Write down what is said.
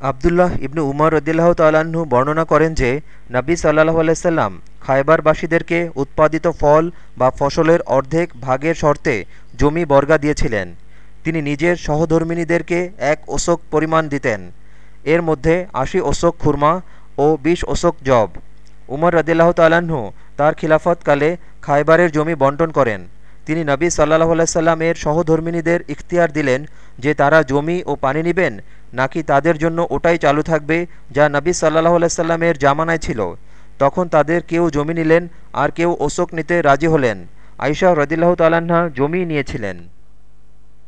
আবদুল্লাহ ইবনু উমর রদিল্লাহ তাল্লাহ্ন বর্ণনা করেন যে, নবী সাল্লাহ আলাইসাল্লাম খায়বারবাসীদেরকে উৎপাদিত ফল বা ফসলের অর্ধেক ভাগের শর্তে জমি বর্গা দিয়েছিলেন। তিনি নিজের সহধর্মিনীদেরকে এক ওসক পরিমাণ দিতেন। এর মধ্যে আশি ওসক খুরমা ও বিশ ওসক জব। উমর রদিল্লাহ তাল্লাহ্ন তার খিলাফতকালে খায়বারের জমি বন্টন করেন। তিনি নবী সাল্লাহ আলাইসাল্লাম এর সহধর্মিনীদের ইখতিয়ার দিলেন যে, তারা জমি ও পানি নেবেন নাকি তাদের জন্য ওটাই চালু থাকবে যা নবী সাল্লাহ আলাইসাল্লামের জামানায় ছিল? তখন তাদের কেউ জমি নিলেন আর কেউ ওসক নিতে রাজি হলেন। আইসা রদিল্লাহ তাল্লাহা জমি নিয়েছিলেন।